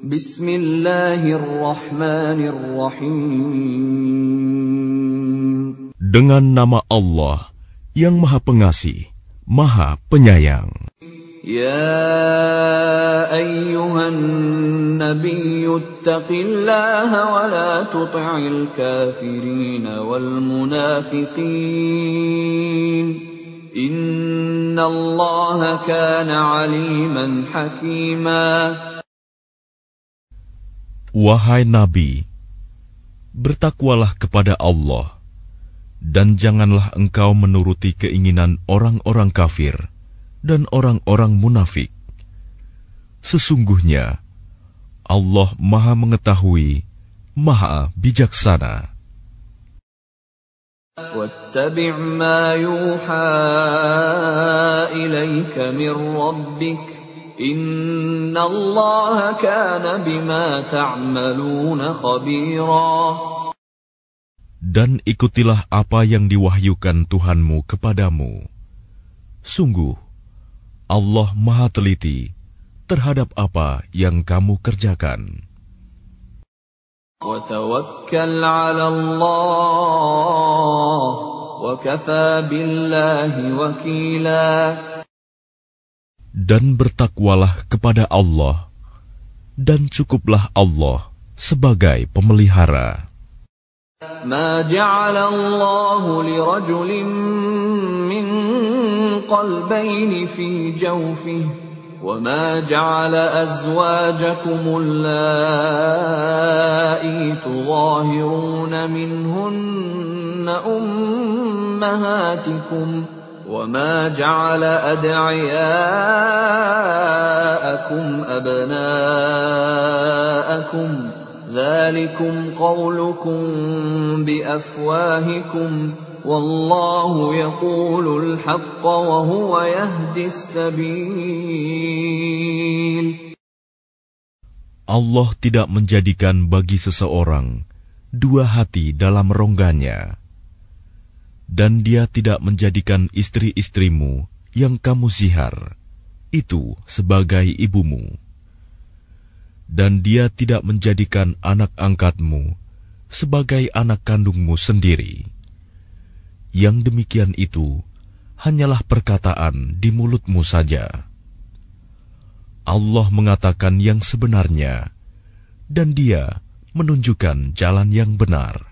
Bismillahirrahmanirrahim. Dengan nama Allah yang Maha Pengasih, Maha Penyayang. يا أيها النبي اتق الله ولا تطع الكافرين والمنافقين إن الله كان عليما حكيما Wahai Nabi, bertakwalah kepada Allah, dan janganlah engkau menuruti keinginan orang-orang kafir dan orang-orang munafik. Sesungguhnya, Allah Maha Mengetahui, Maha Bijaksana. واتبع ما يوحى إليك من ربك dan ikutilah apa yang diwahyukan Tuhanmu kepadamu. Sungguh, Allah Maha Teliti terhadap apa yang kamu kerjakan. وتوكل على الله وكفى بالله وكيلا dan bertakwalah kepada Allah, dan cukuplah Allah sebagai pemelihara. ما جعل الله لرجل من قلبين في جوفه وما جعل أزواجكم اللائي تظاهرون منهن أمهاتكم وما جعل أدعياءكم أبناءكم ذلكم قولكم بأفواهكم والله يقول الحق وهو يهدي السبيل Allah tidak menjadikan bagi seseorang dua hati dalam rongganya dan dia tidak menjadikan istri-istrimu yang kamu zihar itu sebagai ibumu. Dan dia tidak menjadikan anak angkatmu sebagai anak kandungmu sendiri. Yang demikian itu hanyalah perkataan di mulutmu saja. Allah mengatakan yang sebenarnya, dan Dia menunjukkan jalan yang benar.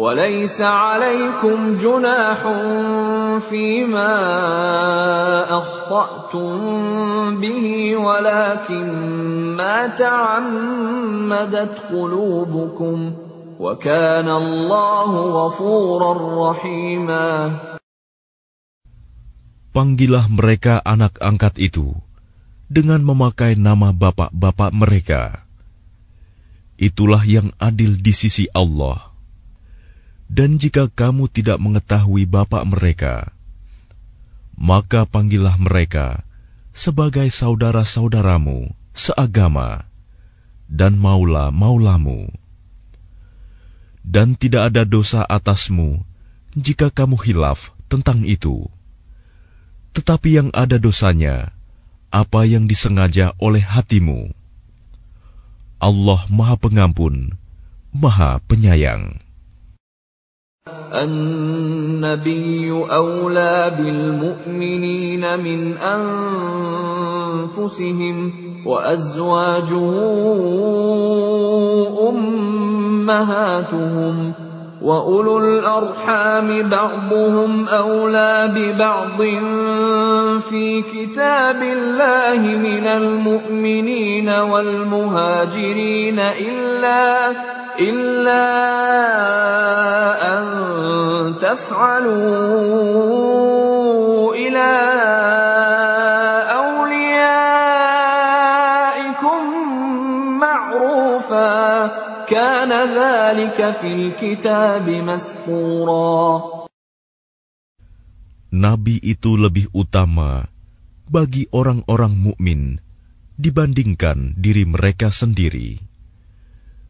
وليس عليكم جناح فيما أخطأتم به ولكن ما تعمدت قلوبكم وكان الله غفورا رحيما Panggillah mereka anak angkat itu dengan memakai nama bapak-bapak mereka. Itulah yang adil di sisi Allah dan jika kamu tidak mengetahui bapak mereka, maka panggillah mereka sebagai saudara-saudaramu seagama dan maula-maulamu. Dan tidak ada dosa atasmu jika kamu hilaf tentang itu. Tetapi yang ada dosanya, apa yang disengaja oleh hatimu. Allah Maha Pengampun, Maha Penyayang. النبي أولى بالمؤمنين من أنفسهم وأزواجه أمهاتهم واولو الارحام بعضهم اولى ببعض في كتاب الله من المؤمنين والمهاجرين الا الا ان تفعلوا إلى كان ذلك في الكتاب مسطورا nabi itu lebih utama bagi orang-orang mukmin dibandingkan diri mereka sendiri,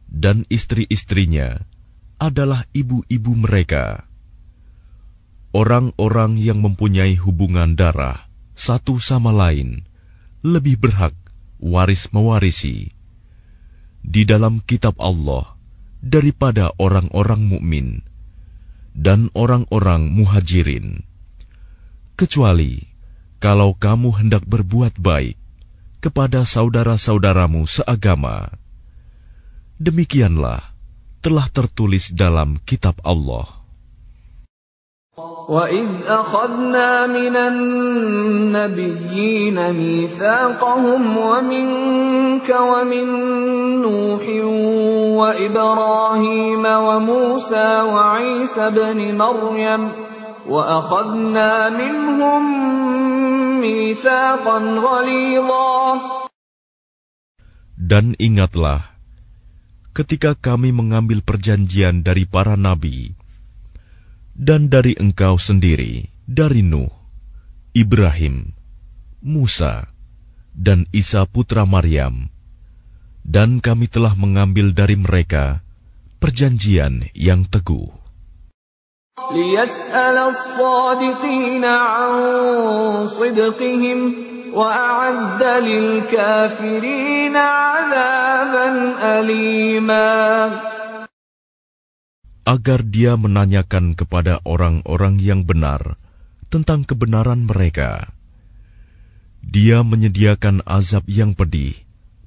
dan istri-istrinya adalah ibu-ibu mereka. Orang-orang yang mempunyai hubungan darah satu sama lain lebih berhak waris mewarisi di dalam kitab Allah daripada orang-orang mukmin dan orang-orang muhajirin kecuali kalau kamu hendak berbuat baik kepada saudara-saudaramu seagama. Demikianlah telah tertulis dalam kitab Allah. وَإِذْ أَخَذْنَا مِنَ النَّبِيِّينَ مِيثَاقَهُمْ وَمِنكَ وَمِن نوح وإبراهيم وموسى وعيسى بن مريم وأخذنا منهم ميثاقا غليظا. Dan ingatlah, ketika kami mengambil perjanjian dari para nabi, dan dari engkau sendiri, dari Nuh, Ibrahim, Musa, dan Isa putra Maryam, dan kami telah mengambil dari mereka perjanjian yang teguh. Agar dia menanyakan kepada orang-orang yang benar tentang kebenaran mereka, dia menyediakan azab yang pedih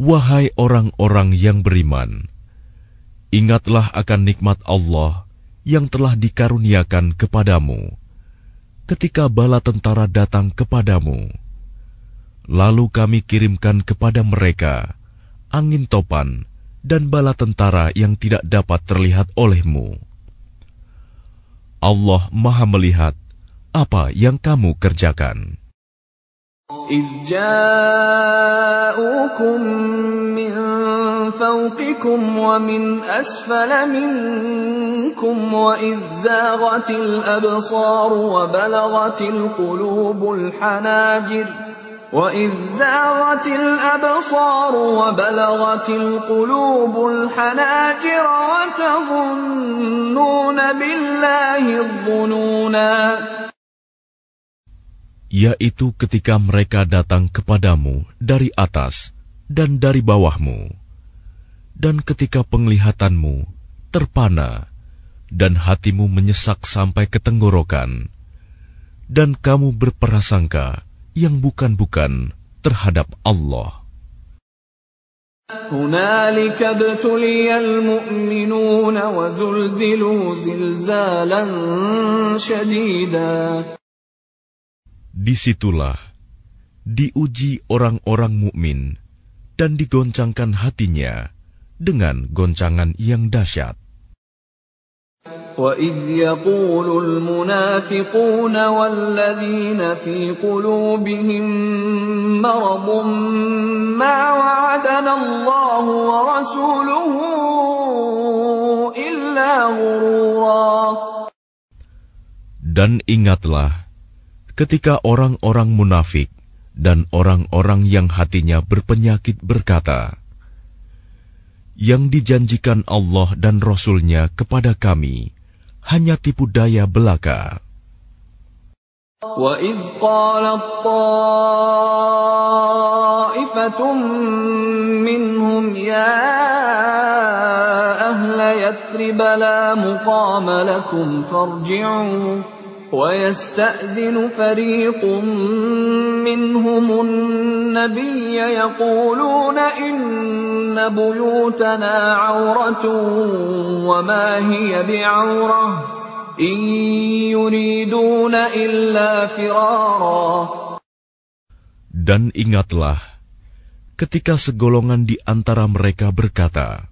Wahai orang-orang yang beriman, ingatlah akan nikmat Allah yang telah dikaruniakan kepadamu ketika bala tentara datang kepadamu. Lalu kami kirimkan kepada mereka angin topan dan bala tentara yang tidak dapat terlihat olehmu. Allah Maha Melihat apa yang kamu kerjakan. إذ جاءوكم من فوقكم ومن أسفل منكم وإذ زاغت الأبصار وبلغت القلوب الحناجر وإذ زاغت الأبصار وبلغت القلوب الحناجر وتظنون بالله الظنونا yaitu ketika mereka datang kepadamu dari atas dan dari bawahmu, dan ketika penglihatanmu terpana dan hatimu menyesak sampai ke tenggorokan, dan kamu berprasangka yang bukan-bukan terhadap Allah. هنالك ابتلي المؤمنون وزلزلوا زلزالا شديدا Disitulah diuji orang-orang mukmin dan digoncangkan hatinya dengan goncangan yang dahsyat. وإذ يقول المنافقون والذين في قلوبهم مرض ما وعدنا الله ورسوله إلا غرورا Dan ingatlah ketika orang-orang munafik dan orang-orang yang hatinya berpenyakit berkata, Yang dijanjikan Allah dan Rasul-Nya kepada kami hanya tipu daya belaka. وإذ قالت طائفة منهم يا أهل يثرب لا مقام لكم فارجعوا ويستأذن فريق منهم النبي يقولون إن بيوتنا عورة وما هي بعورة إن يريدون إلا فرارا Dan ingatlah ketika segolongan di antara mereka berkata,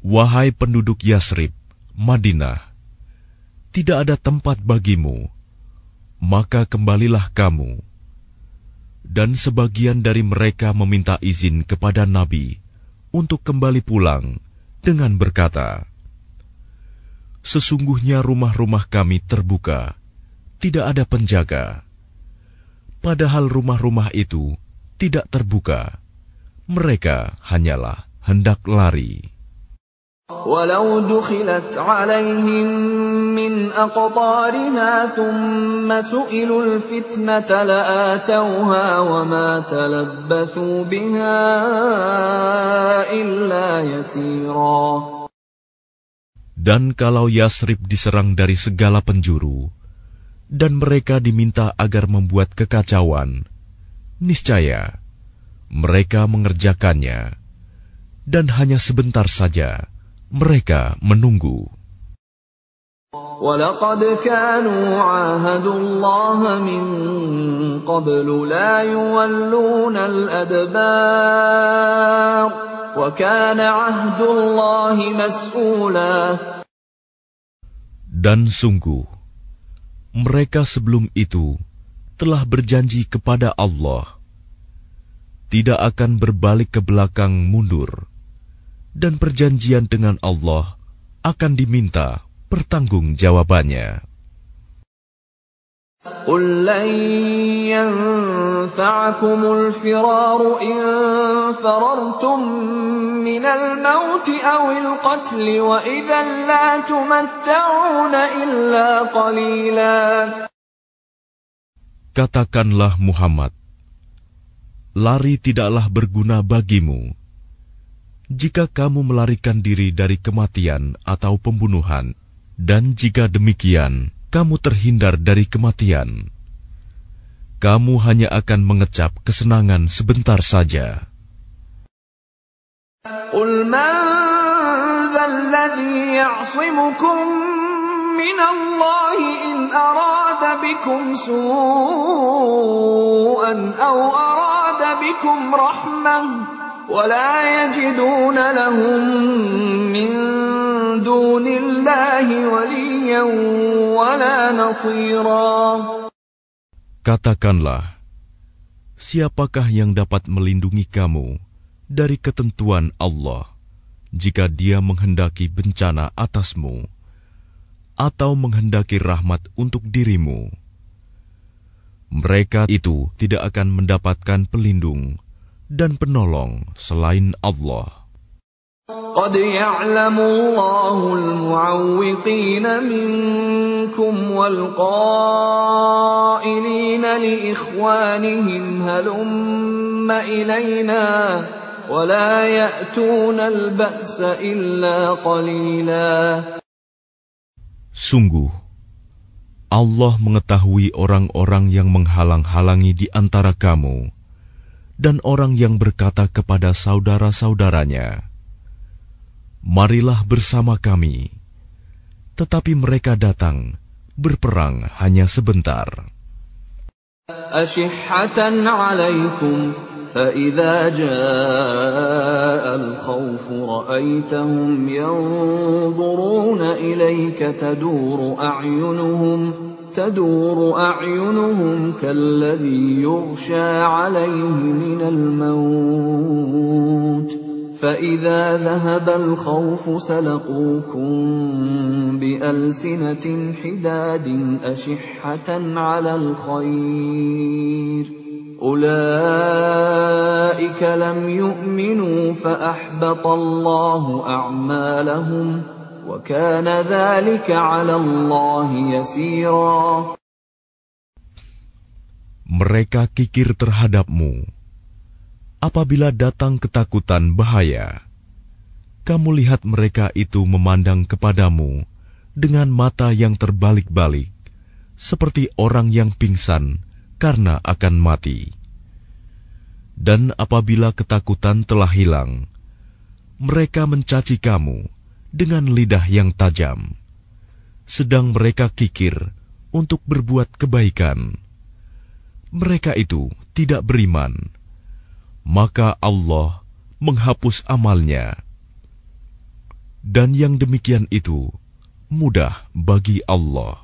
Wahai penduduk Yasrib, Madinah, tidak ada tempat bagimu, maka kembalilah kamu. Dan sebagian dari mereka meminta izin kepada Nabi untuk kembali pulang dengan berkata, Sesungguhnya rumah-rumah kami terbuka, tidak ada penjaga. Padahal rumah-rumah itu tidak terbuka. Mereka hanyalah hendak lari. ولو دخلت عليهم من أقطارها ثم سئلوا الفتنة لآتوها وما تلبثوا بها إلا يسيرا Dan kalau Yasrib diserang dari segala penjuru, dan mereka diminta agar membuat kekacauan, niscaya mereka mengerjakannya, dan hanya sebentar saja mereka menunggu. ولقد كانوا عاهدوا الله من قبل لا يولون الأدبار وكان عهد الله مسؤولا Dan sungguh, mereka sebelum itu telah berjanji kepada Allah tidak akan berbalik ke belakang mundur, dan perjanjian dengan Allah akan diminta pertanggungjawabannya. قل لن ينفعكم الفرار إن فررتم من الموت أو القتل وإذا لا تمتعون إلا قليلا Katakanlah Muhammad, lari tidaklah berguna bagimu jika kamu melarikan diri dari kematian atau pembunuhan, dan jika demikian, kamu terhindar dari kematian. Kamu hanya akan mengecap kesenangan sebentar saja. من ذا الذي يعصمكم من الله إن أراد بكم سوءا أو أراد بكم رحمة ولا يجدون لهم من دون الله وليا ولا نصيرا Katakanlah, siapakah yang dapat melindungi kamu dari ketentuan Allah jika Dia menghendaki bencana atasmu atau menghendaki rahmat untuk dirimu? Mereka itu tidak akan mendapatkan pelindung dan penolong selain Allah. قد يعلم الله المعوقين منكم والقائلين لإخوانهم هلم إلينا ولا يأتون البأس إلا قليلا Sungguh, Allah mengetahui orang-orang yang menghalang-halangi di antara kamu dan orang yang berkata kepada saudara-saudaranya, marilah bersama kami. Tetapi mereka datang, berperang hanya sebentar. أشحة عليكم فإذا جاء الخوف رأيتهم ينظرون إليك تدور أعينهم تدور أعينهم كالذي يغشى عليه من الموت. فإذا ذهب الخوف سلقوكم بألسنة حداد أشحة على الخير. أولئك لم يؤمنوا فأحبط الله أعمالهم وكان ذلك على الله يسيرا Mereka kikir terhadapmu. Apabila datang ketakutan bahaya, kamu lihat mereka itu memandang kepadamu dengan mata yang terbalik-balik, seperti orang yang pingsan karena akan mati. Dan apabila ketakutan telah hilang, mereka mencaci kamu dengan lidah yang tajam. sedang mereka kikir untuk berbuat kebaikan. Mereka itu tidak beriman, maka Allah menghapus amalnya. Dan yang demikian itu mudah bagi Allah.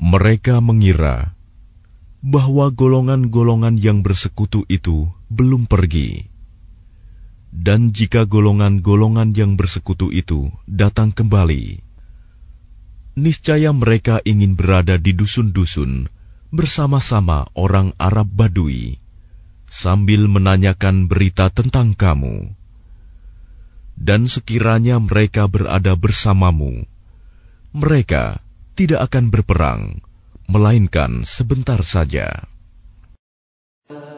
Mereka mengira bahwa golongan-golongan yang bersekutu itu belum pergi. Dan jika golongan-golongan yang bersekutu itu datang kembali, niscaya mereka ingin berada di dusun-dusun bersama-sama orang Arab Badui sambil menanyakan berita tentang kamu. Dan sekiranya mereka berada bersamamu, mereka tidak akan berperang, melainkan sebentar saja.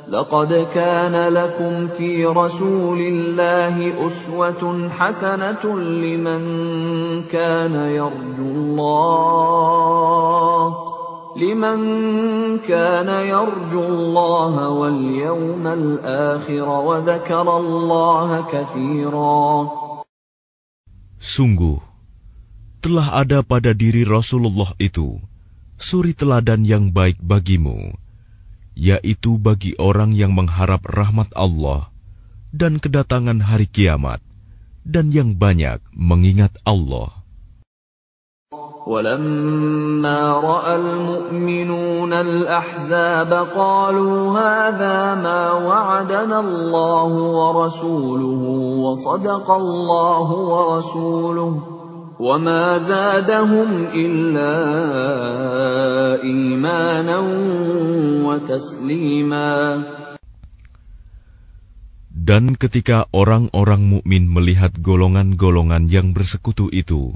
لقد كان لكم في رسول الله أسوة حسنة لمن كان يرجو الله لمن كان يرجو الله واليوم الآخر وذكر الله كثيرا Sungguh, telah ada pada diri Rasulullah itu suri teladan yang baik bagimu, yaitu bagi orang yang mengharap rahmat Allah dan kedatangan hari kiamat, dan yang banyak mengingat Allah. ولما راى المؤمنون الاحزاب قالوا هذا ما وعدنا الله ورسوله وصدق الله ورسوله وما زادهم إلا إيمانا وتسليما Dan ketika orang-orang mukmin melihat golongan-golongan yang bersekutu itu,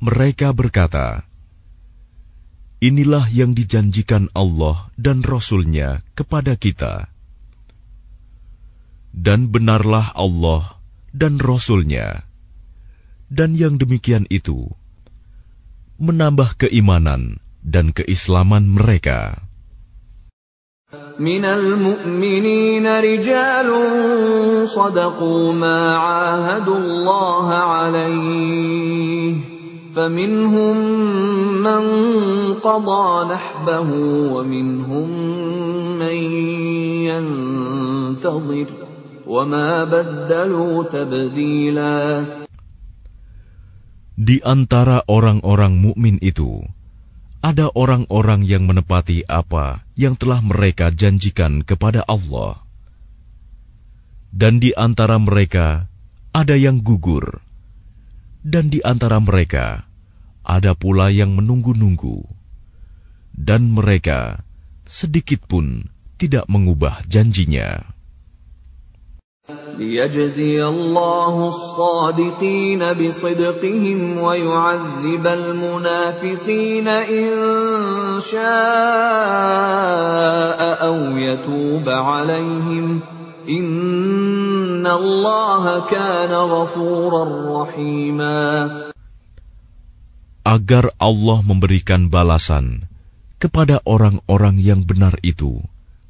mereka berkata, Inilah yang dijanjikan Allah dan Rasul-Nya kepada kita. Dan benarlah Allah dan Rasul-Nya dan yang demikian itu menambah keimanan dan keislaman mereka. من المؤمنين رجال صدقوا ما عاهدوا الله عليه فمنهم من قضى نحبه ومنهم من ينتظر وما بدلوا تبديلاً di antara orang-orang mukmin itu, ada orang-orang yang menepati apa yang telah mereka janjikan kepada Allah. Dan di antara mereka ada yang gugur, dan di antara mereka ada pula yang menunggu-nunggu, dan mereka sedikit pun tidak mengubah janjinya. ليجزي الله الصادقين بصدقهم ويعذب المنافقين إن شاء أو يتوب عليهم إن الله كان غفورا رحيما Agar Allah memberikan balasan kepada orang-orang yang benar itu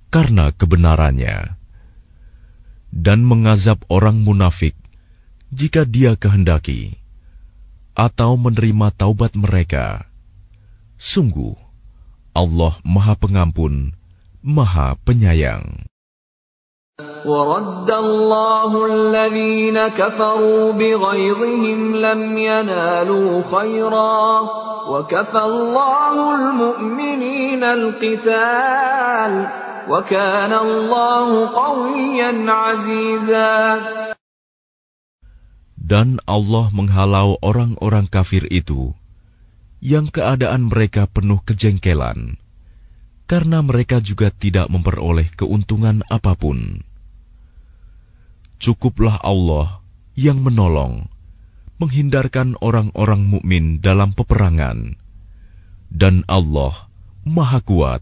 karena kebenarannya dan mengazab orang munafik jika dia kehendaki, atau menerima taubat mereka. Sungguh, Allah Maha Pengampun, Maha Penyayang. ورد الله الذين كفروا بغيظهم لم ينالوا خيرا وكفى الله المؤمنين القتال dan Allah menghalau orang-orang kafir itu yang keadaan mereka penuh kejengkelan karena mereka juga tidak memperoleh keuntungan apa pun. Cukuplah Allah yang menolong, menghindarkan orang-orang mukmin dalam peperangan. Dan Allah Maha Kuat,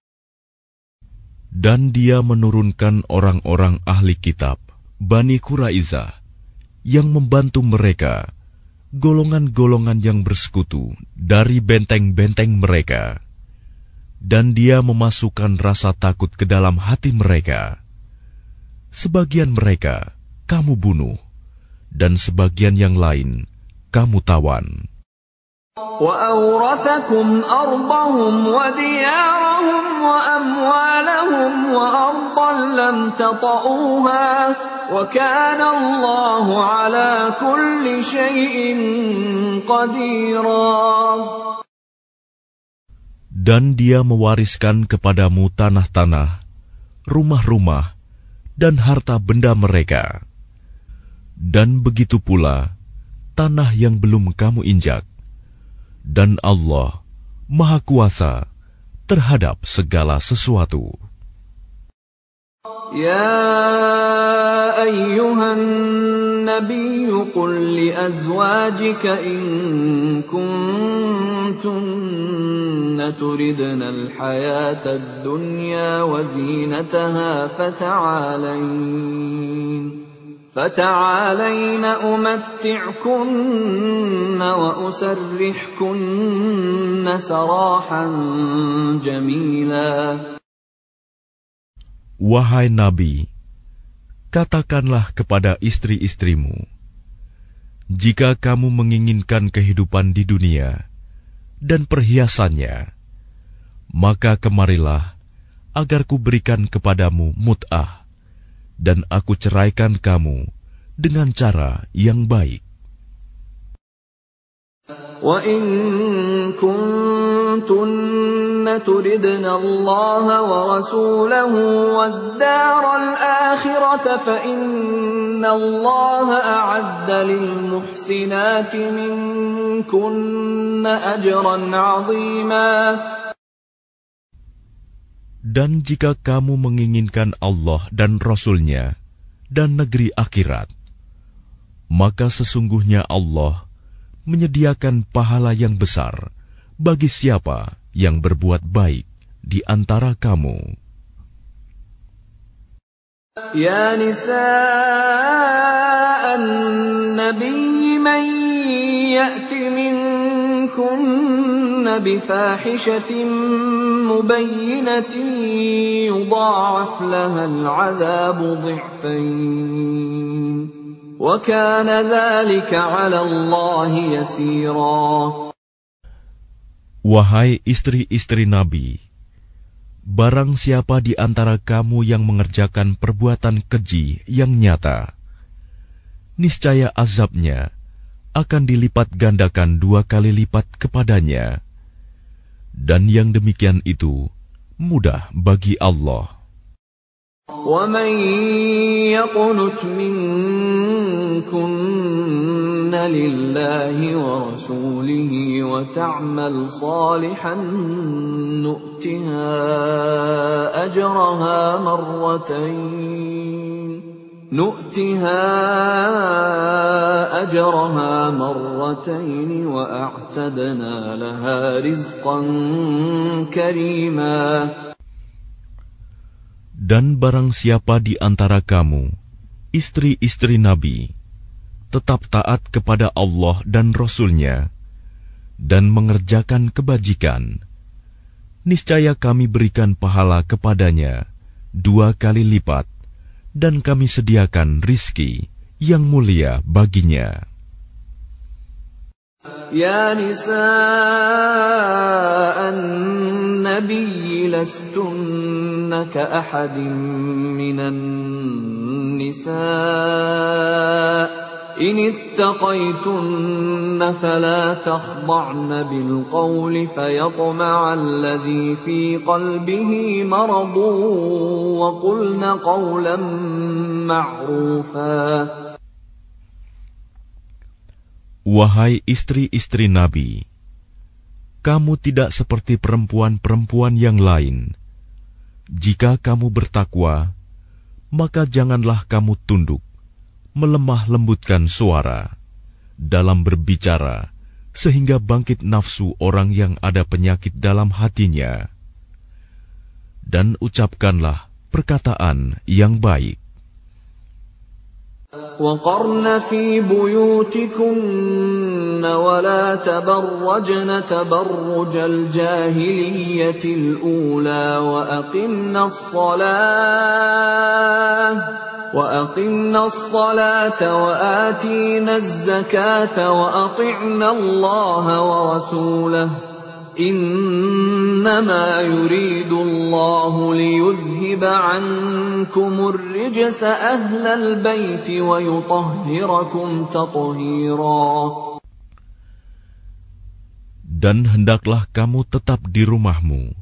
Dan dia menurunkan orang-orang ahli kitab, Bani Quraizah, yang membantu mereka, golongan-golongan yang bersekutu dari benteng-benteng mereka. Dan dia memasukkan rasa takut ke dalam hati mereka sebagian mereka kamu bunuh, dan sebagian yang lain kamu tawan. وأورثكم أرضهم وديارهم وأموالهم وأرضا لم تطئوها وكان الله على كل شيء قديرا Dan dia mewariskan kepadamu tanah-tanah, rumah-rumah, dan harta benda mereka. Dan begitu pula tanah yang belum kamu injak. Dan Allah Maha Kuasa terhadap segala sesuatu. يا أيها النبي قل لأزواجك إن كنتن تردن الحياة الدنيا وزينتها فتعالين فتعالين أمتعكن وأسرحكن سراحا جميلا Wahai Nabi, katakanlah kepada istri-istrimu, jika kamu menginginkan kehidupan di dunia dan perhiasannya, maka kemarilah agar kuberikan kepadamu mut'ah, dan aku ceraikan kamu dengan cara yang baik. وَإِن تُرِدْنَ اللَّهَ وَرَسُولَهُ وَالدَّارَ الْآخِرَةَ فَإِنَّ اللَّهَ أَعَدَّ لِلْمُحْسِنَاتِ أَجْرًا عَظِيمًا dan jika kamu menginginkan Allah dan Rasul-Nya dan negeri akhirat, maka sesungguhnya Allah menyediakan pahala yang besar bagi siapa yang berbuat baik di antara kamu. Ya nisa an-nabi man ya'ti minkum بفاحشة مبينة يضاعف لها العذاب ضعفين وكان ذلك على الله يسيرا Wahai istri-istri Nabi, barang siapa di antara kamu yang mengerjakan perbuatan keji yang nyata, niscaya azabnya akan dilipat gandakan dua kali lipat kepadanya. Dan yang demikian itu mudah bagi Allah. ومن يقنت منكن لله ورسوله وتعمل صالحا نؤتها اجرها مرتين نؤتها اجرها مرتين واعتدنا لها رزقا كريما Dan barang siapa di antara kamu, istri-istri Nabi, tetap taat kepada Allah dan Rasul-Nya, dan mengerjakan kebajikan, niscaya kami berikan pahala kepadanya dua kali lipat, dan kami sediakan rizki yang mulia baginya. Ya nisa nabi lastunna ka ahadin minan nisa' ini fi qalbihi Wahai istri-istri Nabi, kamu tidak seperti perempuan-perempuan yang lain. Jika kamu bertakwa, maka janganlah kamu tunduk melemah lembutkan suara dalam berbicara, sehingga bangkit nafsu orang yang ada penyakit dalam hatinya. Dan ucapkanlah perkataan yang baik. وقرن في بيوتكن ولا تبرجن تبرج الجاهلية الأولى وأقمنا الصلاة وأقمنا الصلاة وآتينا الزكاة وأطعنا الله ورسوله. إنما يريد الله ليذهب عنكم الرجس أهل البيت ويطهركم تطهيرا. Dan hendaklah kamu tetap di rumahmu,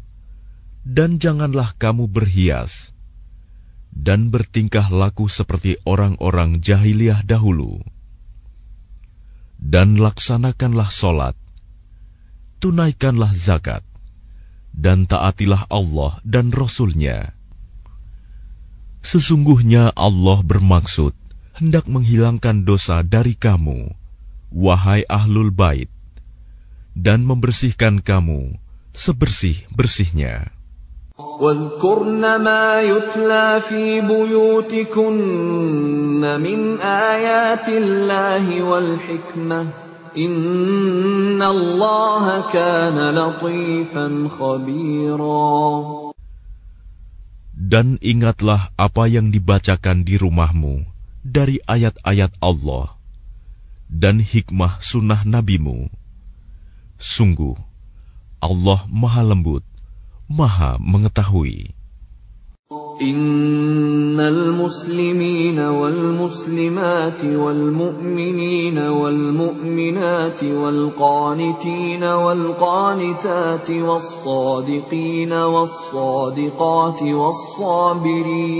dan janganlah kamu berhias, dan bertingkah laku seperti orang-orang jahiliyah dahulu. Dan laksanakanlah solat, tunaikanlah zakat, dan taatilah Allah dan Rasul-Nya. Sesungguhnya Allah bermaksud hendak menghilangkan dosa dari kamu, wahai ahlul bait, dan membersihkan kamu sebersih-bersihnya. واذكرن ما يتلى في بيوتكن من آيات الله والحكمة إن الله كان لطيفا خبيرا Dan ingatlah apa yang dibacakan di rumahmu dari ayat-ayat Allah dan hikmah sunnah nabimu. Sungguh, Allah maha lembut, maha mengetahui. إن المسلمين والمسلمات والمؤمنين والمؤمنات والقانتين والقانتات والصادقين والصادقات والصابرين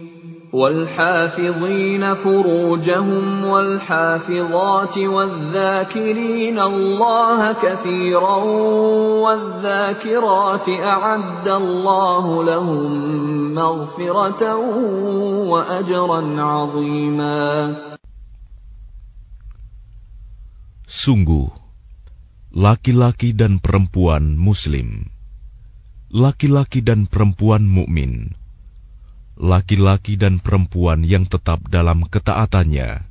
والحافظين فروجهم والحافظات والذاكرين الله كثيرا والذاكرات أعد الله لهم مغفرة وأجرا عظيما. Sungguh, laki-laki dan perempuan Muslim, laki-laki dan perempuan mukmin, laki-laki dan perempuan yang tetap dalam ketaatannya,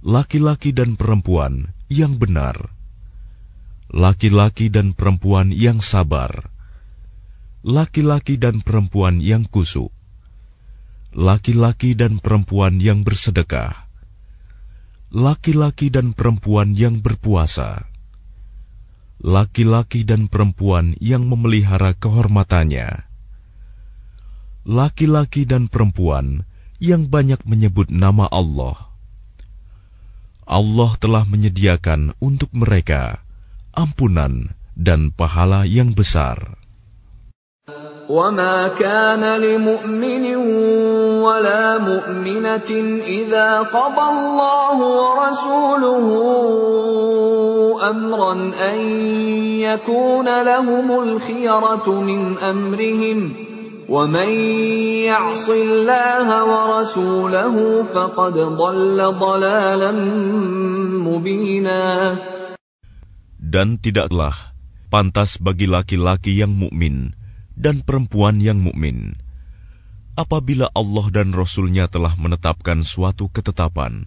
laki-laki dan perempuan yang benar, laki-laki dan perempuan yang sabar, laki-laki dan perempuan yang kusuk, laki-laki dan perempuan yang bersedekah, laki-laki dan perempuan yang berpuasa, laki-laki dan perempuan yang memelihara kehormatannya laki-laki dan perempuan yang banyak menyebut nama Allah. Allah telah menyediakan untuk mereka ampunan dan pahala yang besar. وما كان لمؤمن ولا مؤمنة إذا قضى الله ورسوله أمرا أن يكون لهم الخيرة من أمرهم ومن يعص الله ورسوله فقد ضل ضلالا مبينا Dan tidaklah pantas bagi laki-laki yang mukmin dan perempuan yang mukmin apabila Allah dan Rasul-Nya telah menetapkan suatu ketetapan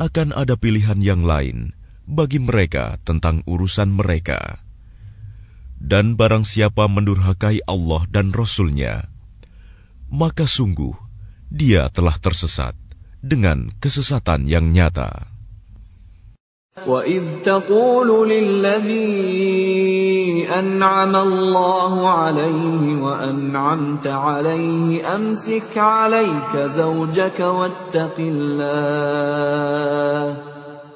akan ada pilihan yang lain bagi mereka tentang urusan mereka Dan barang siapa mendurhakai Allah dan Rasul-Nya, maka sungguh dia telah tersesat dengan kesesatan yang nyata. وَإِذْ تَقُولُ لِلَّذِي أَنْعَمَ اللَّهُ عَلَيْهِ وَأَنْعَمْتَ عَلَيْهِ أَمْسِكْ عَلَيْكَ زَوْجَكَ وَاتَّقِ اللَّهَ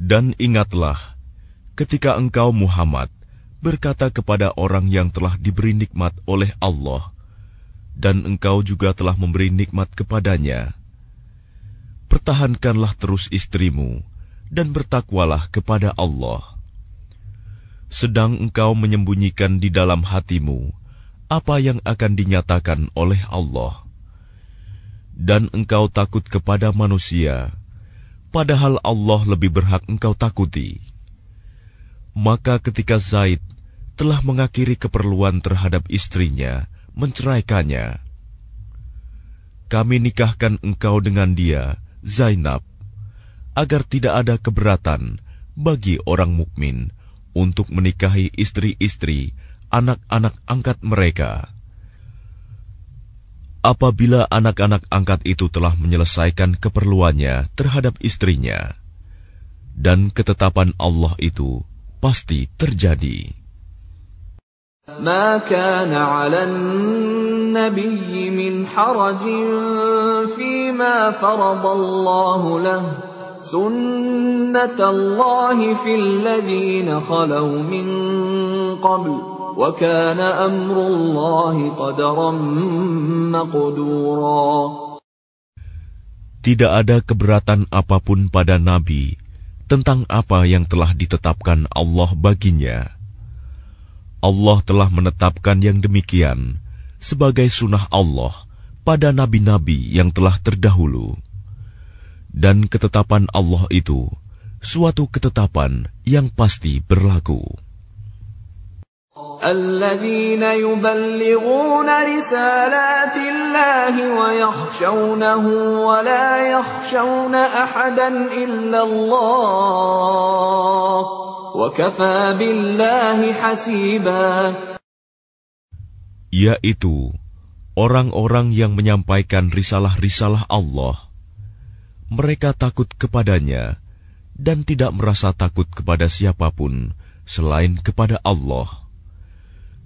Dan ingatlah ketika engkau Muhammad berkata kepada orang yang telah diberi nikmat oleh Allah dan engkau juga telah memberi nikmat kepadanya. Pertahankanlah terus istrimu dan bertakwalah kepada Allah. Sedang engkau menyembunyikan di dalam hatimu apa yang akan dinyatakan oleh Allah. Dan engkau takut kepada manusia, padahal Allah lebih berhak engkau takuti. Maka ketika Zaid telah mengakhiri keperluan terhadap istrinya, menceraikannya, kami nikahkan engkau dengan dia, Zainab, agar tidak ada keberatan bagi orang mukmin untuk menikahi istri-istri anak-anak angkat mereka apabila anak-anak angkat itu telah menyelesaikan keperluannya terhadap istrinya, dan ketetapan Allah itu pasti terjadi. ما كان على النبي من حرج فيما فرض الله له سنة الله في الذين خلوا من قبل tidak ada keberatan apa pun pada Nabi tentang apa yang telah ditetapkan Allah baginya. Allah telah menetapkan yang demikian sebagai sunnah Allah pada nabi-nabi yang telah terdahulu. Dan ketetapan Allah itu suatu ketetapan yang pasti berlaku. الذين يبلغون رسالات الله ويخشونه ولا يخشون احدا الا الله وكفى بالله حسيبا yaitu orang-orang yang menyampaikan risalah-risalah Allah mereka takut kepadanya dan tidak merasa takut kepada siapapun selain kepada Allah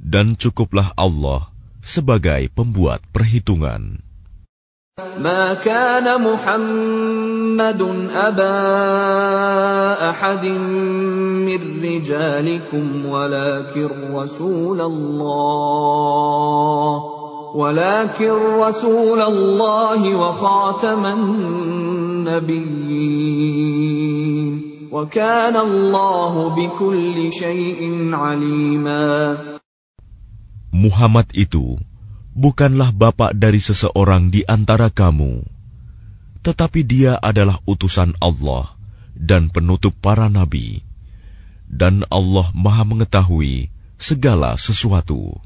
Dan cukuplah Allah sebagai pembuat perhitungan. ما كان محمد أبا أحد من رجالكم ولكن رسول الله ولكن رسول الله وخاتم النبيين وكان الله بكل شيء عليما Muhammad itu bukanlah bapak dari seseorang di antara kamu, tetapi dia adalah utusan Allah dan penutup para nabi, dan Allah Maha Mengetahui segala sesuatu.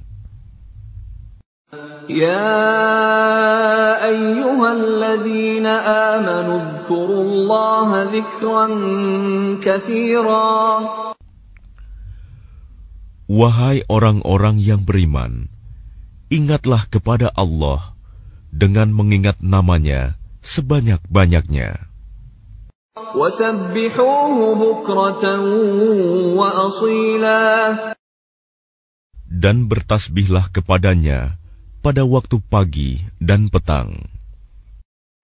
يا أيها الذين آمنوا اذكروا الله ذكرا كثيرا Wahai orang-orang yang beriman, ingatlah kepada Allah dengan mengingat namanya sebanyak-banyaknya. Dan bertasbihlah kepadanya pada waktu pagi dan petang.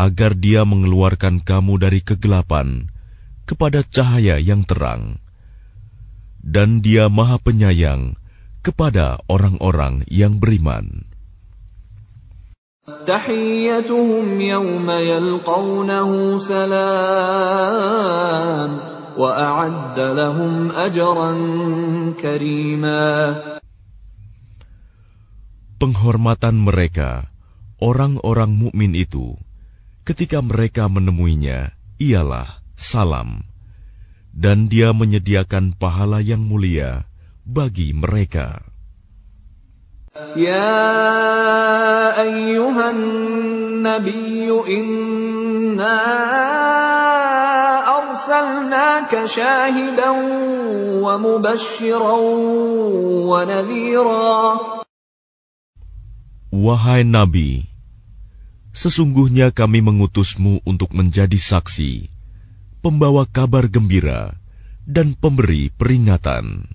agar dia mengeluarkan kamu dari kegelapan kepada cahaya yang terang. Dan dia maha penyayang kepada orang-orang yang beriman. تحيتهم يوم يلقونه سلام وأعد لهم أجرا كريما Penghormatan mereka, orang-orang mukmin itu, Ketika mereka menemuinya, ialah salam, dan dia menyediakan pahala yang mulia bagi mereka. Ya ayyuhan Nabi, inna arsalnaka syahidan wa mubashiran wa nadhira Wahai nabi Sesungguhnya kami mengutusmu untuk menjadi saksi, pembawa kabar gembira, dan pemberi peringatan.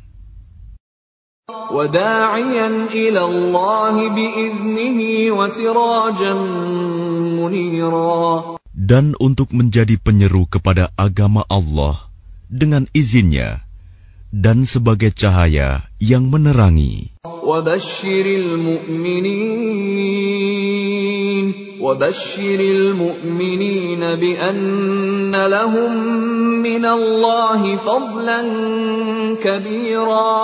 Dan untuk menjadi penyeru kepada agama Allah dengan izinnya, dan sebagai cahaya yang menerangi. وبشر المؤمنين وبشر المؤمنين بأن لهم من الله فضلا كبيرا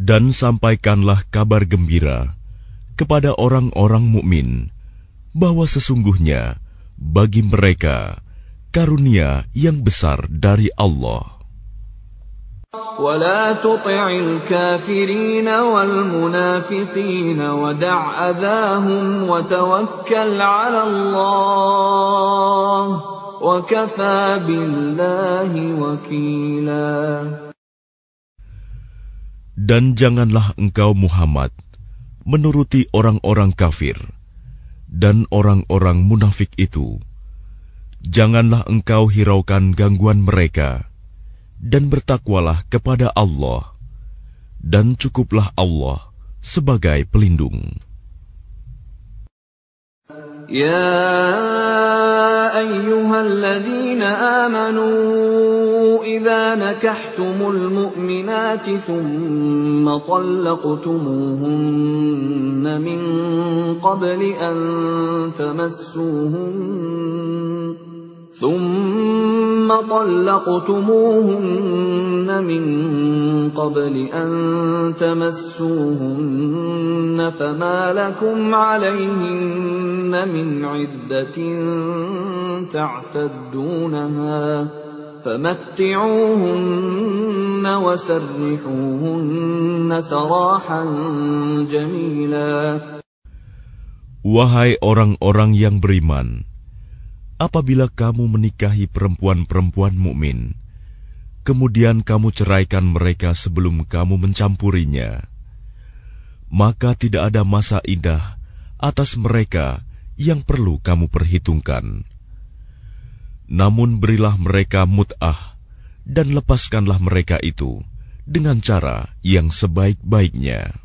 Dan sampaikanlah kabar gembira kepada orang-orang mukmin bahwa sesungguhnya bagi mereka karunia yang besar dari Allah. ولا تطع الكافرين والمنافقين ودع أذاهم وتوكل على الله وكفى بالله وكيلا Dan janganlah engkau Muhammad menuruti orang-orang kafir dan orang-orang munafik itu. Janganlah engkau hiraukan gangguan mereka, dan bertakwalah kepada Allah, dan cukuplah Allah sebagai pelindung. يا أيها الذين آمنوا إذا نكحتم المؤمنات ثم طلقتموهن من قبل أن تمسوهن ثم طلقتموهن من قبل أن تمسوهن فما لكم عليهن من عدة تعتدونها فمتعوهن وسرحوهن سراحا جميلا. Wahai orang-orang yang beriman, apabila kamu menikahi perempuan-perempuan mukmin, kemudian kamu ceraikan mereka sebelum kamu mencampurinya, maka tidak ada masa indah atas mereka yang perlu kamu perhitungkan. Namun berilah mereka mut'ah dan lepaskanlah mereka itu dengan cara yang sebaik-baiknya.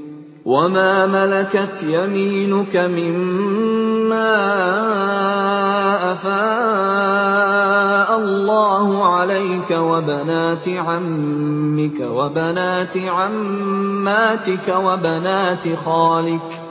وما ملكت يمينك مما أفاء الله عليك وبنات عمك وبنات عماتك وبنات خالك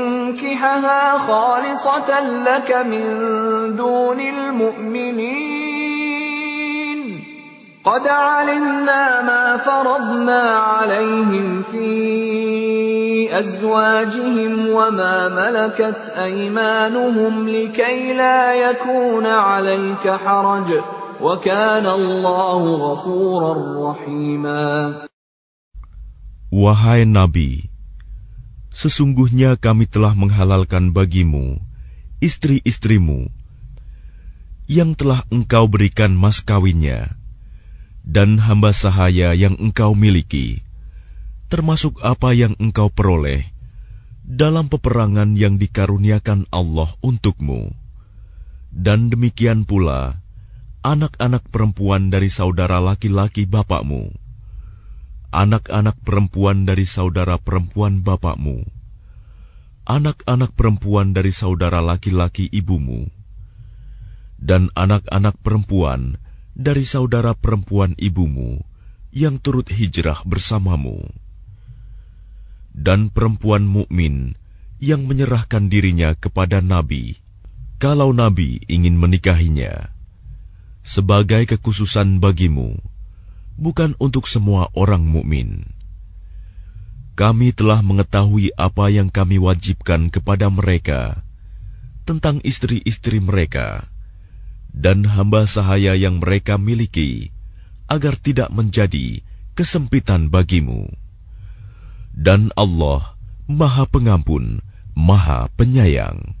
يستنكحها خالصة لك من دون المؤمنين. قد علمنا ما فرضنا عليهم في أزواجهم وما ملكت أيمانهم لكي لا يكون عليك حرج. وكان الله غفورا رحيما. Wahai Nabi, sesungguhnya kami telah menghalalkan bagimu istri-istrimu yang telah engkau berikan mas kawinnya dan hamba sahaya yang engkau miliki, termasuk apa yang engkau peroleh dalam peperangan yang dikaruniakan Allah untukmu. Dan demikian pula anak-anak perempuan dari saudara laki-laki bapakmu anak-anak perempuan dari saudara perempuan bapakmu, anak-anak perempuan dari saudara laki-laki ibumu, dan anak-anak perempuan dari saudara perempuan ibumu yang turut hijrah bersamamu, dan perempuan mukmin yang menyerahkan dirinya kepada Nabi, kalau Nabi ingin menikahinya, sebagai kekhususan bagimu bukan untuk semua orang mukmin. Kami telah mengetahui apa yang kami wajibkan kepada mereka tentang istri-istri mereka dan hamba sahaya yang mereka miliki, agar tidak menjadi kesempitan bagimu. Dan Allah Maha Pengampun, Maha Penyayang.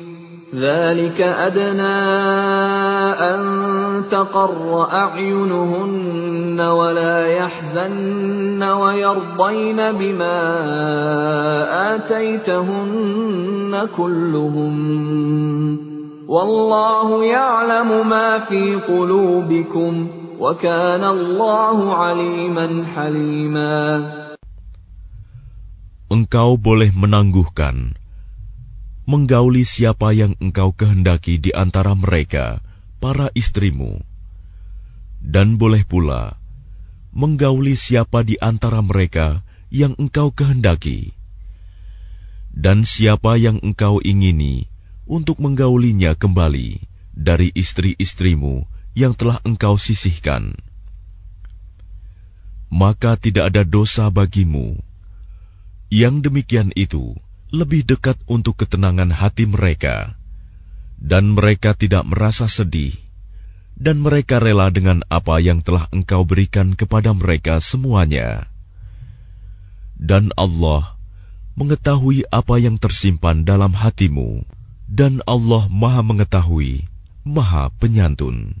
ذلك أدنى أن تقر أعينهن ولا يحزن ويرضين بما آتيتهن كلهم. والله يعلم ما في قلوبكم وكان الله عليما حليما. Engkau boleh menangguhkan menggauli siapa yang engkau kehendaki di antara mereka, para istrimu, dan boleh pula menggauli siapa di antara mereka yang engkau kehendaki, dan siapa yang engkau ingini untuk menggaulinya kembali dari istri-istrimu yang telah engkau sisihkan. Maka tidak ada dosa bagimu. Yang demikian itu, lebih dekat untuk ketenangan hati mereka, dan mereka tidak merasa sedih, dan mereka rela dengan apa yang telah Engkau berikan kepada mereka semuanya. Dan Allah mengetahui apa yang tersimpan dalam hatimu, dan Allah Maha Mengetahui, Maha Penyantun.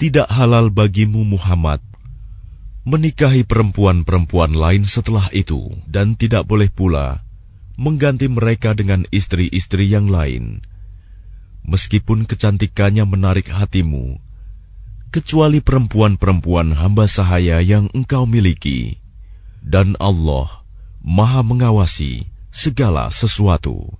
tidak halal bagimu Muhammad. Menikahi perempuan-perempuan lain setelah itu, dan tidak boleh pula mengganti mereka dengan istri-istri yang lain, meskipun kecantikannya menarik hatimu, kecuali perempuan-perempuan hamba sahaya yang engkau miliki, dan Allah Maha Mengawasi segala sesuatu.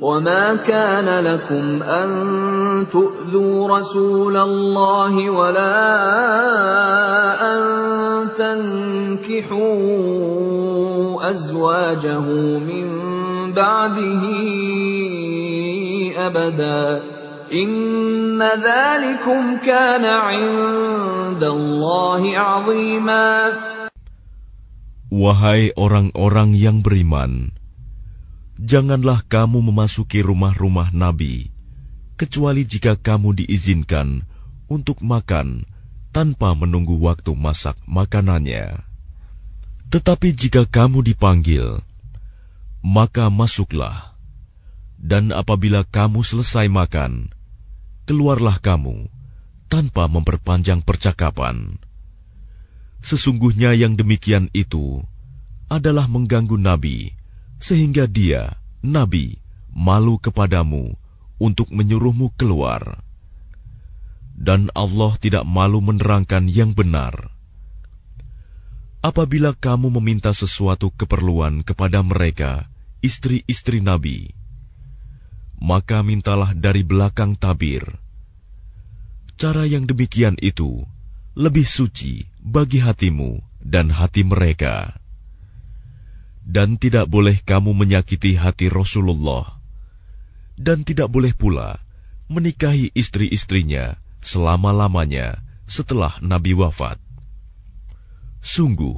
وما كان لكم ان تؤذوا رسول الله ولا ان تنكحوا ازواجه من بعده ابدا ان ذلكم كان عند الله عظيما Wahai orang-orang yang beriman, janganlah kamu memasuki rumah-rumah Nabi, kecuali jika kamu diizinkan untuk makan tanpa menunggu waktu masak makanannya. Tetapi jika kamu dipanggil, maka masuklah, dan apabila kamu selesai makan, keluarlah kamu tanpa memperpanjang percakapan. Sesungguhnya yang demikian itu adalah mengganggu Nabi sehingga dia, Nabi, malu kepadamu untuk menyuruhmu keluar. Dan Allah tidak malu menerangkan yang benar. Apabila kamu meminta sesuatu keperluan kepada mereka, istri-istri Nabi, maka mintalah dari belakang tabir. Cara yang demikian itu lebih suci bagi hatimu dan hati mereka dan tidak boleh kamu menyakiti hati Rasulullah, dan tidak boleh pula menikahi istri-istrinya selama-lamanya setelah Nabi wafat. Sungguh,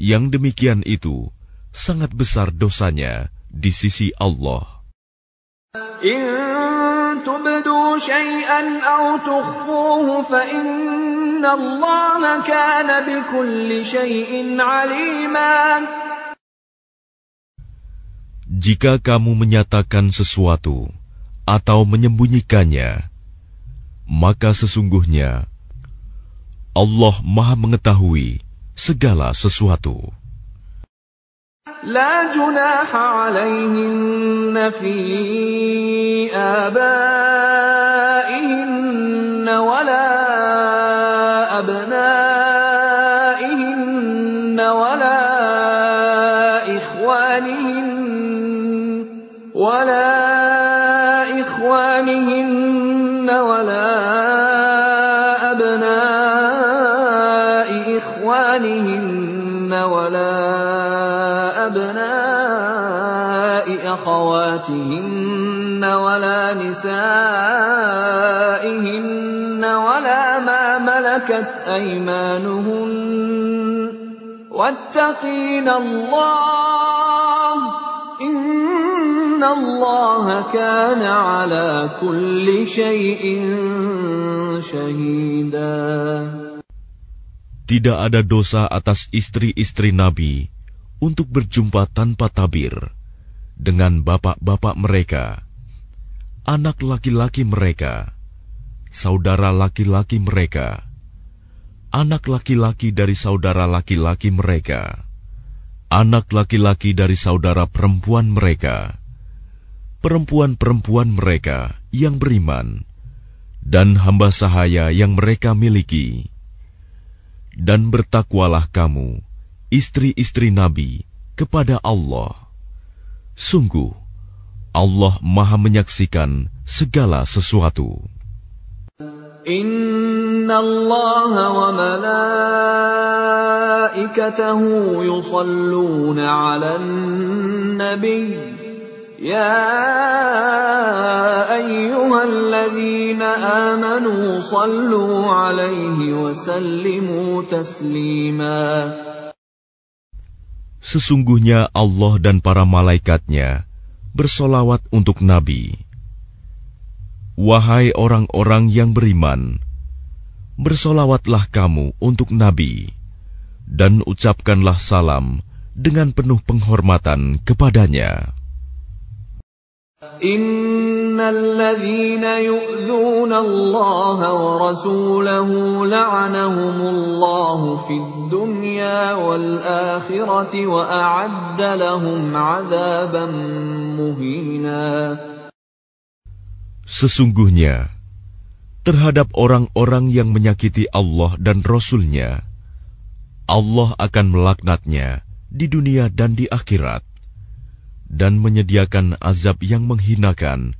yang demikian itu sangat besar dosanya di sisi Allah Jika kamu menyatakan sesuatu atau menyembunyikannya, maka sesungguhnya Allah Maha Mengetahui segala sesuatu. لا جناح عليهن في آبائهن أخواتهن ولا نسائهن ولا ما ملكت أيمانهن واتقين الله إن الله كان على كل شيء شهيدا Tidak ada dosa atas istri-istri Nabi untuk berjumpa tanpa tabir dengan bapak-bapak mereka, anak laki-laki mereka, saudara laki-laki mereka, anak laki-laki dari saudara laki-laki mereka, anak laki-laki dari saudara perempuan mereka, perempuan-perempuan mereka yang beriman, dan hamba sahaya yang mereka miliki dan bertakwalah kamu, istri-istri Nabi, kepada Allah. Sungguh, Allah maha menyaksikan segala sesuatu. Inna Allah wa malaikatahu yusalluna ala nabi Ya ayyuhalladzina amanu sallu alaihi wa sallimu taslima Sesungguhnya Allah dan para malaikatnya bersolawat untuk Nabi. Wahai orang-orang yang beriman, bersolawatlah kamu untuk Nabi, dan ucapkanlah salam dengan penuh penghormatan kepadanya. إن الذين يؤذون الله ورسوله لعنهم الله في الدنيا والآخرة وأعد لهم عذابا مهينا Sesungguhnya, terhadap orang-orang yang menyakiti Allah dan Rasul-Nya, Allah akan melaknatnya di dunia dan di akhirat, dan menyediakan azab yang menghinakan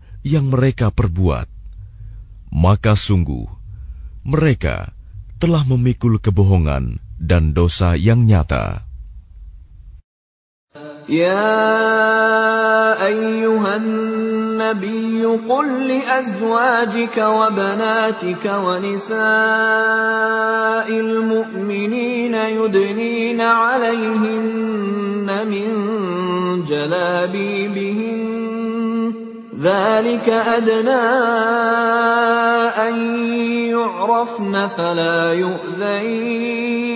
yang mereka perbuat, maka sungguh mereka telah memikul kebohongan dan dosa yang nyata. يا أيها النبي قل لأزواجك وبناتك ونساء المؤمنين يدنين عليهن من جلابيبهن ذلك أدنى أن يعرفن فلا يؤذين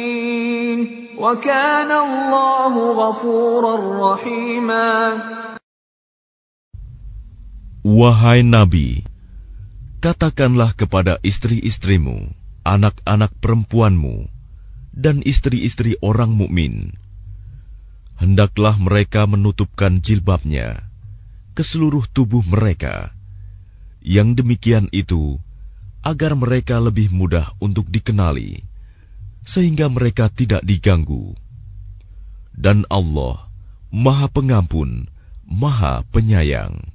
وكان الله غفورا رحيما Wahai Nabi, katakanlah kepada istri-istrimu, anak-anak perempuanmu, dan istri-istri orang mukmin, hendaklah mereka menutupkan jilbabnya ke seluruh tubuh mereka. Yang demikian itu agar mereka lebih mudah untuk dikenali, sehingga mereka tidak diganggu. Dan Allah Maha Pengampun, Maha Penyayang.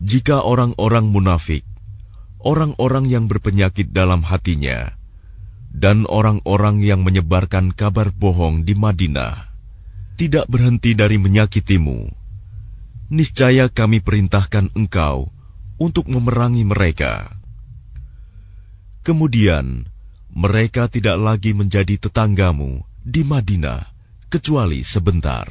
jika orang-orang munafik, orang-orang yang berpenyakit dalam hatinya, dan orang-orang yang menyebarkan kabar bohong di Madinah, tidak berhenti dari menyakitimu, niscaya kami perintahkan engkau untuk memerangi mereka. Kemudian, mereka tidak lagi menjadi tetanggamu di Madinah, kecuali sebentar.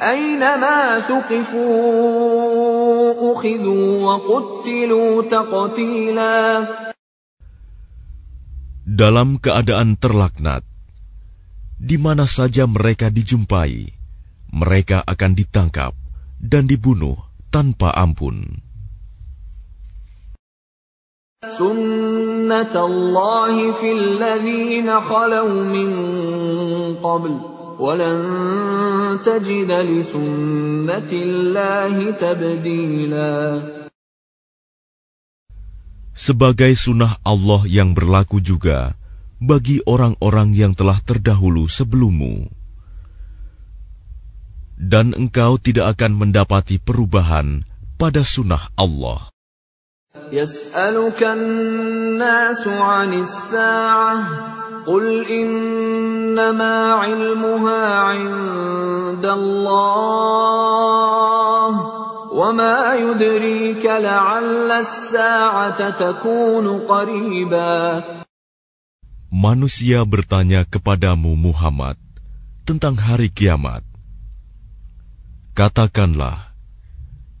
أينما ثقفوا أخذوا وقتلوا تقتيلا Dalam keadaan terlaknat, di mana saja mereka dijumpai, mereka akan ditangkap dan dibunuh tanpa ampun. سنة الله في الذين خلوا من قبل ولن تجد لسنة الله تبديلا Sebagai sunnah Allah yang berlaku juga bagi orang-orang yang telah terdahulu sebelummu. Dan engkau tidak akan mendapati perubahan pada sunnah Allah. يسألك الناس عن الساعة قل إنما علمها عند الله وما يدريك لعل الساعة تكون قريبا Manusia bertanya kepadamu Muhammad tentang hari kiamat. Katakanlah,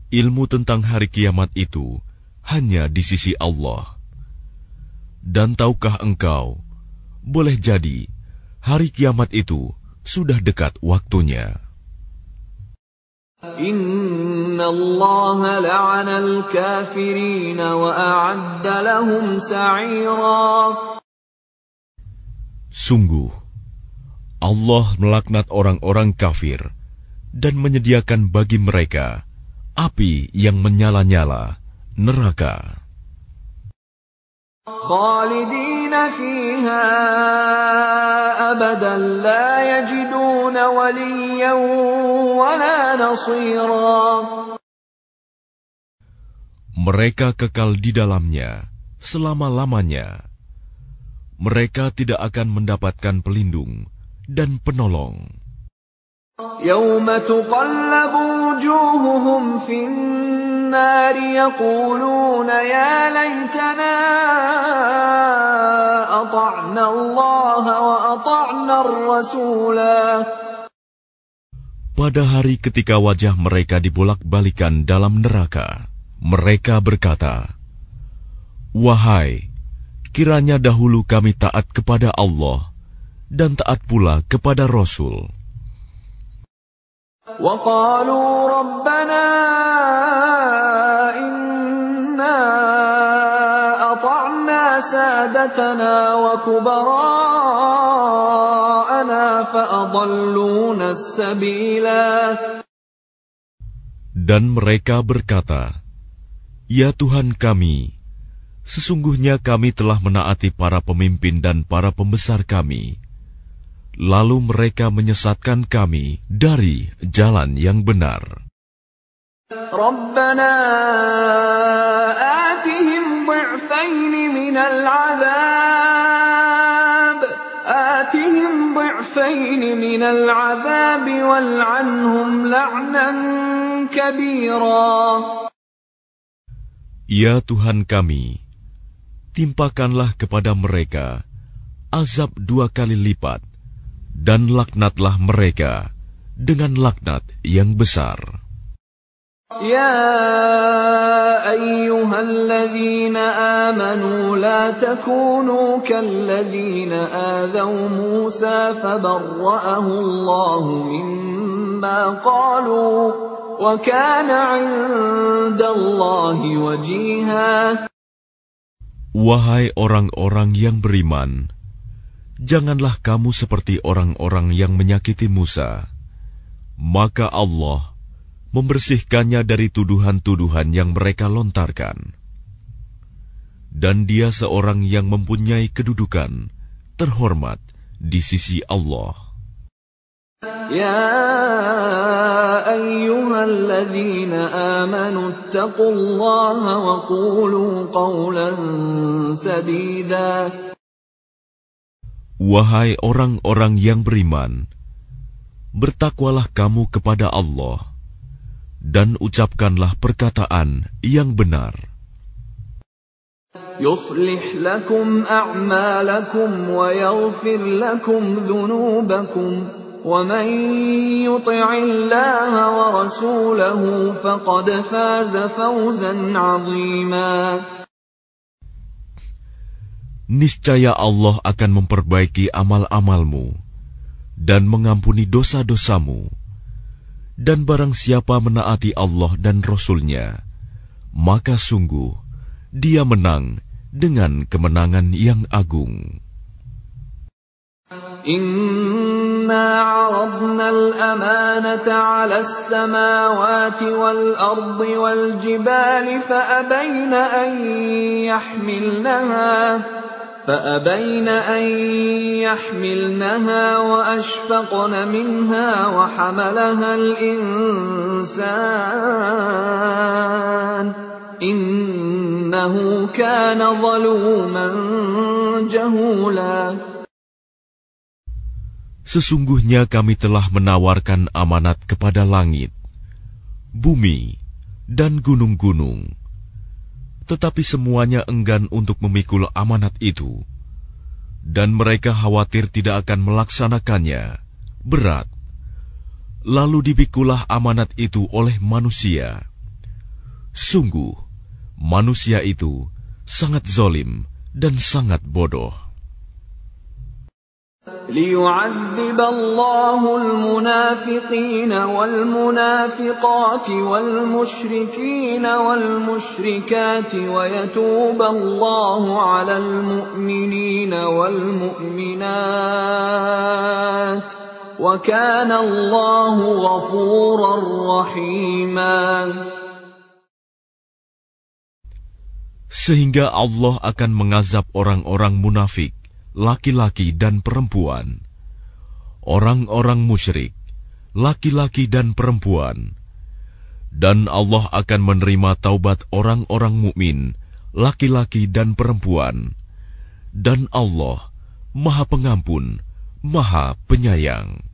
ilmu tentang hari kiamat itu hanya di sisi Allah. Dan tahukah engkau, boleh jadi, hari kiamat itu sudah dekat waktunya. Sungguh, Allah melaknat orang-orang kafir dan menyediakan bagi mereka api yang menyala-nyala, neraka. خالدين فيها أبدا لا يجدون وليا ولا نصيرا Mereka kekal di dalamnya selama-lamanya. Mereka tidak akan mendapatkan pelindung dan penolong. يوم تقلب وجوههم في النار يقولون يا ليتنا أطعنا الله وأطعنا الرسولا Pada hari ketika wajah mereka dibolak-balikan dalam neraka, mereka berkata, Wahai, kiranya dahulu kami taat kepada Allah dan taat pula kepada Rasul. وقالوا ربنا إنا أطعنا سادتنا وكبراءنا فأضلونا السبيلا Dan mereka berkata, Ya Tuhan kami, sesungguhnya kami telah menaati para pemimpin dan para pembesar kami. lalu mereka menyesatkan kami dari jalan yang benar. Rabbana atihim du'fain min al-'adab atihim du'fain min al-'adab wal'anhum la'nan kabira Ya Tuhan kami, timpakanlah kepada mereka azab dua kali lipat dan laknatlah mereka dengan laknat yang besar. يا أيها الذين آمنوا لا تكونوا كالذين آذوا موسى فبرأه الله مما قالوا وكان عند الله وجيها Wahai orang-orang yang beriman, janganlah kamu seperti orang-orang yang menyakiti Musa. Maka Allah membersihkannya dari tuduhan-tuduhan yang mereka lontarkan. Dan dia seorang yang mempunyai kedudukan terhormat di sisi Allah. يا أيها الذين آمنوا اتقوا الله وقولوا قولا سديدا Wahai orang-orang yang beriman, bertakwalah kamu kepada Allah dan ucapkanlah perkataan yang benar. يصلح لكم أعمالكم ويغفر لكم ذنوبكم ومن يطع الله ورسوله فقد فاز فوزا عظيما Niscaya Allah akan memperbaiki amal-amalmu dan mengampuni dosa-dosamu. Dan barang siapa menaati Allah dan Rasul-Nya, maka sungguh dia menang dengan kemenangan yang agung. إنا عرضنا الأمانة على السماوات والأرض والجبال فأبين أن يحملنها فأبين أن يحملنها وأشفقن منها وحملها الإنسان إنه كان ظلوما جهولا Sesungguhnya kami telah menawarkan amanat kepada langit, bumi, dan gunung-gunung. Tetapi semuanya enggan untuk memikul amanat itu, dan mereka khawatir tidak akan melaksanakannya. Berat. Lalu dibikulah amanat itu oleh manusia. Sungguh, manusia itu sangat zolim dan sangat bodoh. ليعذب الله المنافقين والمنافقات والمشركين والمشركات ويتوب الله على المؤمنين والمؤمنات وكان الله غفورا رحيما. Sehingga Allah akan mengazab orang-orang munafik. Laki-laki dan perempuan, orang-orang musyrik, laki-laki dan perempuan, dan Allah akan menerima taubat orang-orang mukmin, laki-laki dan perempuan, dan Allah Maha Pengampun, Maha Penyayang.